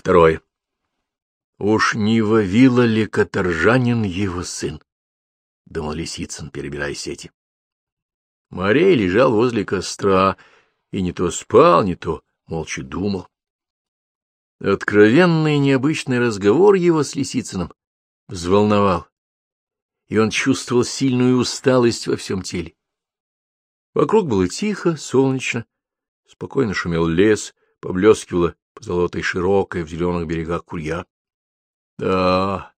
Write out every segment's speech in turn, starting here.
Второе. Уж не Вавила ли каторжанин его сын? — думал Лисицын, перебирая сети. Марей лежал возле костра и не то спал, не то молча думал. Откровенный необычный разговор его с Лисицыным взволновал, и он чувствовал сильную усталость во всем теле. Вокруг было тихо, солнечно, спокойно шумел лес, поблескивала позолотой широкая в зеленых берегах курья. Да,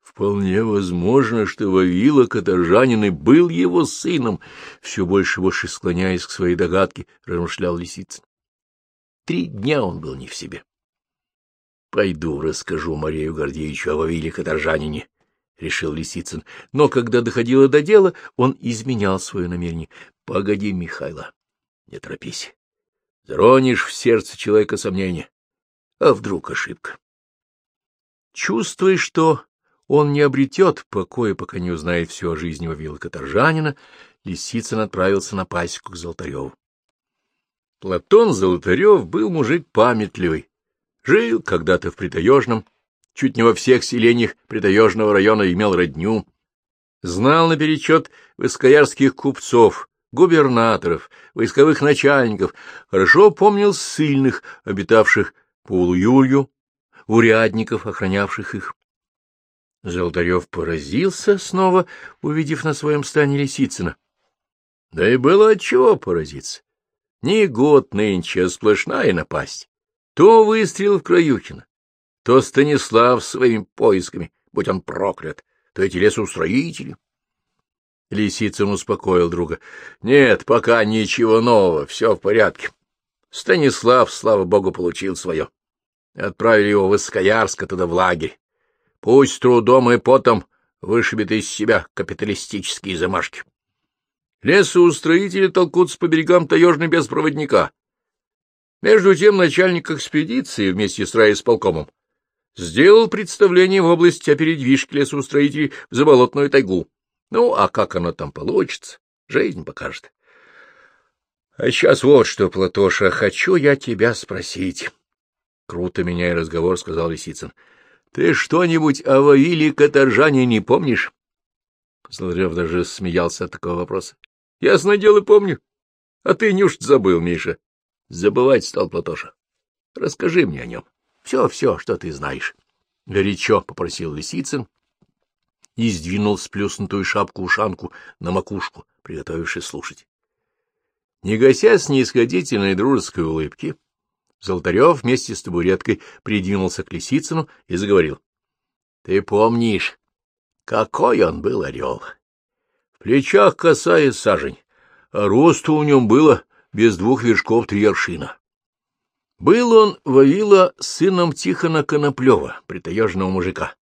вполне возможно, что Вавила Каторжанин и был его сыном, все больше больше склоняясь к своей догадке, размышлял Лисицын. Три дня он был не в себе. Пойду расскажу Марию Гордеевичу о Вавиле Каторжанине, — решил Лисицын. Но когда доходило до дела, он изменял свое намерение. — Погоди, Михайло, не торопись. Заронишь в сердце человека сомнения. А вдруг ошибка? Чувствуя, что он не обретет покоя, пока не узнает все о жизни Вавила Каторжанина, Лисицын отправился на пасеку к Золотареву. Платон Золотарев был мужик памятливый, жил когда-то в Притаежном, чуть не во всех селениях Притаежного района имел родню, знал наперечет высокоярских купцов, губернаторов, войсковых начальников, хорошо помнил ссыльных, обитавших по Улуюлью, урядников, охранявших их. Золотарев поразился снова, увидев на своем стане Лисицына. Да и было отчего поразиться. Не год нынче, а сплошная напасть. То выстрел в Краюхина, то Станислав своими поисками, будь он проклят, то эти лесоустроители. Лисицын успокоил друга. — Нет, пока ничего нового, все в порядке. Станислав, слава богу, получил свое. Отправили его в Искоярск, туда в лагерь. Пусть трудом и потом вышибет из себя капиталистические замашки. Лесоустроители толкутся по берегам таежны без проводника. Между тем начальник экспедиции вместе с райисполкомом сделал представление в области о передвижке лесоустроителей в заболотную тайгу. Ну, а как оно там получится, жизнь покажет. А сейчас вот что, Платоша, хочу я тебя спросить. Круто меняя разговор, сказал Лисицын. — Ты что-нибудь о Вавиле Каторжане не помнишь? Золотарев даже смеялся от такого вопроса. — Ясно дело, помню. А ты неужто забыл, Миша? Забывать стал Платоша. Расскажи мне о нем. Все-все, что ты знаешь. Горячо попросил Лисицын и сдвинул сплюснутую шапку-ушанку на макушку, приготовившись слушать. Не гася с неисходительной дружеской улыбки, Золотарев вместе с табуреткой придвинулся к Лисицыну и заговорил. — Ты помнишь, какой он был орел? В плечах коса и сажень, а росту у нем было без двух вершков три аршина. Был он Вавила сыном Тихона Коноплева, притаежного мужика.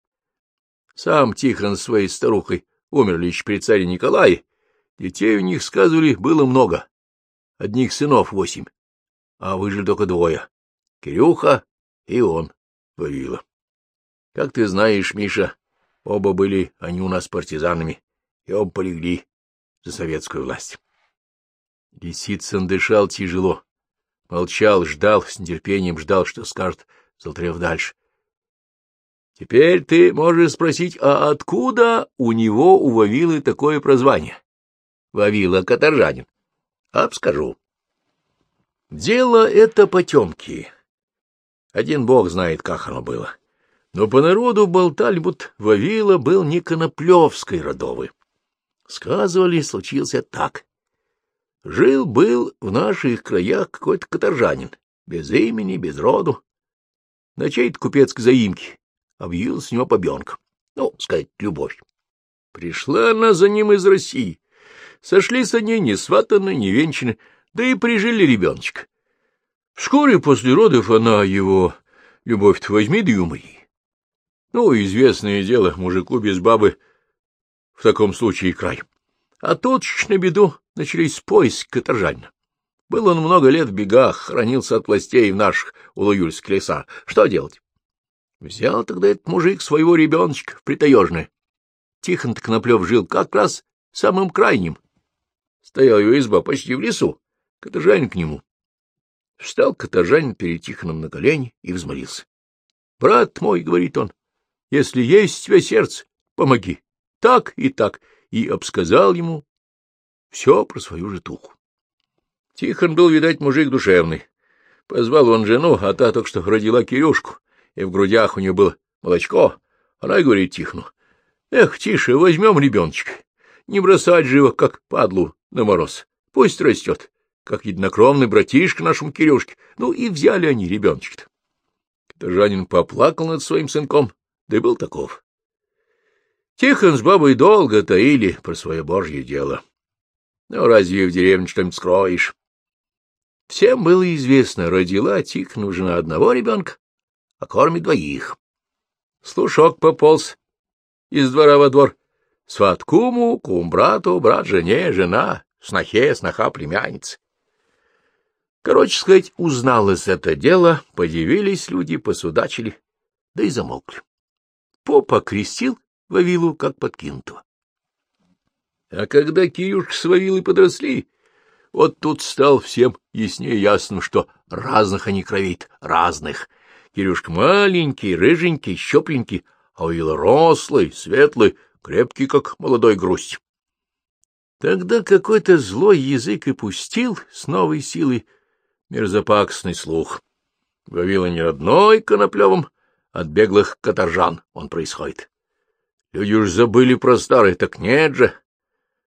Сам Тихон с своей старухой умерли еще при царе Николае. Детей у них, сказывали, было много. Одних сынов восемь, а выжили только двое. Кирюха и он, Вавила. Как ты знаешь, Миша, оба были они у нас партизанами, и оба полегли за советскую власть. Лисицын дышал тяжело, молчал, ждал, с нетерпением ждал, что скажет Золотарев дальше. — Теперь ты можешь спросить, а откуда у него, у Вавилы, такое прозвание? Вавила Каторжанин. Обскажу. Дело это потемки. Один бог знает, как оно было. Но по народу болтали, будто Вавила был не Коноплевской родовой. Сказывали, случился так. Жил-был в наших краях какой-то каторжанин, без имени, без роду. На чьей-то купецкой заимке объявилась с него побенка. Ну, сказать, любовь. Пришла она за ним из России. Сошлись они не сватаны, не венчаны, да и прижили ребеночка. Вскоре после родов она его, любовь-то возьми да умри. Ну, известное дело, мужику без бабы в таком случае край. А тут, на беду, начались поиски каторжанина. Был он много лет в бегах, хранился от властей в наших улуюльских лесах. Что делать? Взял тогда этот мужик своего ребеночка в притаежное. Тихон Коноплев жил как раз самым крайним. Стояла его изба почти в лесу, каторжанин к нему. Встал каторжанин перед Тихоном на колени и взмолился. Брат мой, — говорит он, — если есть у тебя сердце, помоги. Так и так. И обсказал ему все про свою житуху. Тихон был, видать, мужик душевный. Позвал он жену, а та только что родила Кирюшку, и в грудях у нее было молочко. Она и говорит Тихону, — Эх, тише, возьмем ребеночка. Не бросать же его, как падлу, на мороз. Пусть растет, как единокровный братишка нашему Кирюшке. Ну и взяли они ребеночка-то. Каторжанин поплакал над своим сынком, да и был таков. Тихон с бабой долго таили про свое божье дело. Ну, разве в деревне что-нибудь скроешь? Всем было известно, родила Тихону жена одного ребенка, а кормит двоих. Слушок пополз из двора во двор. Сват куму, кум брату, брат жене, жена, снохе, сноха племянницы. Короче сказать, узналось это дело, подивились люди, посудачили, да и замолкли. Попа крестил Вавилу, как подкинутого. А когда Кирюшка с Вавилой подросли, вот тут стал всем яснее ясно, что разных они кровит, разных. Кирюшка маленький, рыженький, щепленький, а Вавила рослый, светлый, крепкий, как молодой грусть. Тогда какой-то злой язык и пустил с новой силой мерзопакостный слух. Вавила не одной коноплевым, от беглых каторжан он происходит. Люди уж забыли про старый, так нет же.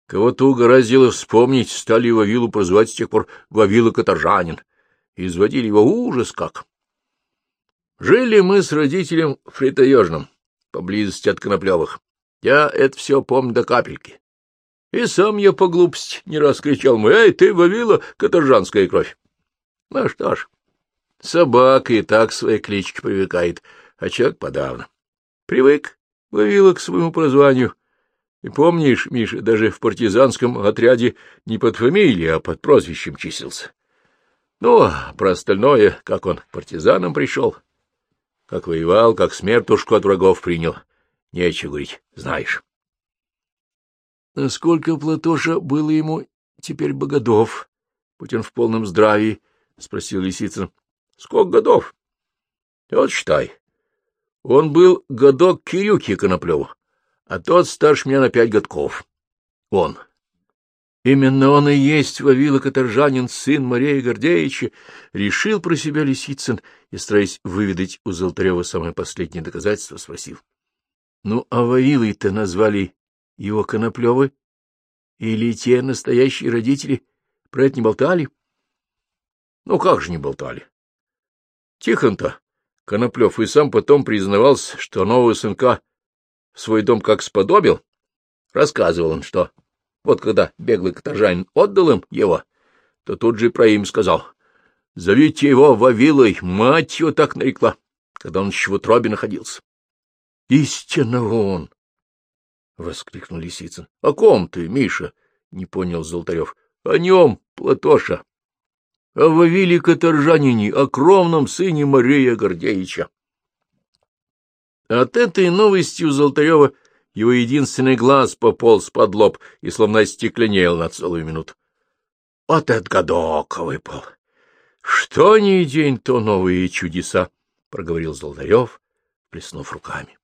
Кого-то угораздило вспомнить, стали Вавилу прозывать с тех пор Вавила Каторжанин. Изводили его ужас как. Жили мы с родителем в Фритоежном, поблизости от Коноплевых. Я это все помню до капельки. И сам я по глупости не раз кричал ему, «Эй, ты, Вавила, каторжанская кровь!» Ну что ж, собака и так своей кличке привыкает, а человек подавно. Привык, Вавила, к своему прозванию, и помнишь, Миша, даже в партизанском отряде не под фамилией, а под прозвищем числился. Ну, а про остальное, как он к партизанам пришел, как воевал, как смертушку от врагов принял, нечего говорить, знаешь. — Сколько, Платоша, было ему теперь бы годов, будь он в полном здравии? — спросил Лисицын. — Сколько годов? — Вот считай. Он был годок Кирюки Коноплеву, а тот старше меня на пять годков. Он. Именно он и есть Вавила Каторжанин, сын Марии Гордеевича, решил про себя Лисицын и, стараясь выведать у Золотарева самое последнее доказательство, спросил. — Ну, а Вавилой-то назвали его Коноплевы? Или те настоящие родители про это не болтали? — Ну, как же не болтали? Тихон-то, Коноплев, и сам потом признавался, что нового сынка свой дом как сподобил, рассказывал он, что вот когда беглый каторжанин отдал им его, то тут же про им сказал, «Зовите его Вавилой, мать его так нарекла, когда он еще в утробе находился». «Истинно он!» — воскликнул Лисицын. — О ком ты, Миша? — не понял Золотарев. — О нем, Платоша. О Вавиле Каторжанине, о кровном сыне Мария Гордеевича. От этой новости у Золотарева его единственный глаз пополз под лоб и словно остекленел на целую минуту. Вот этот годок выпал! Что ни день, то новые чудеса, — проговорил Золотарев, плеснув руками.